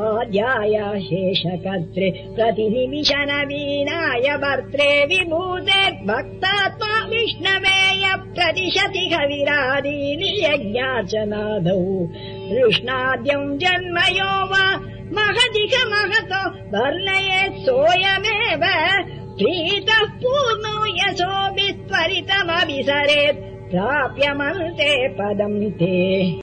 आद्याय शेषकर्त्रे प्रतिनिमिष नवीनाय वर्त्रे विभूते भक्ता विष्णवेय प्रतिशति कविरादीनि यज्ञाचनादौ कृष्णाद्यम् जन्मयो वा महदिक महतो वर्णयेत् सोऽयमेव। प्रीतः पूर्णो यसोऽपि प्राप्यमन्ते पदम् ते।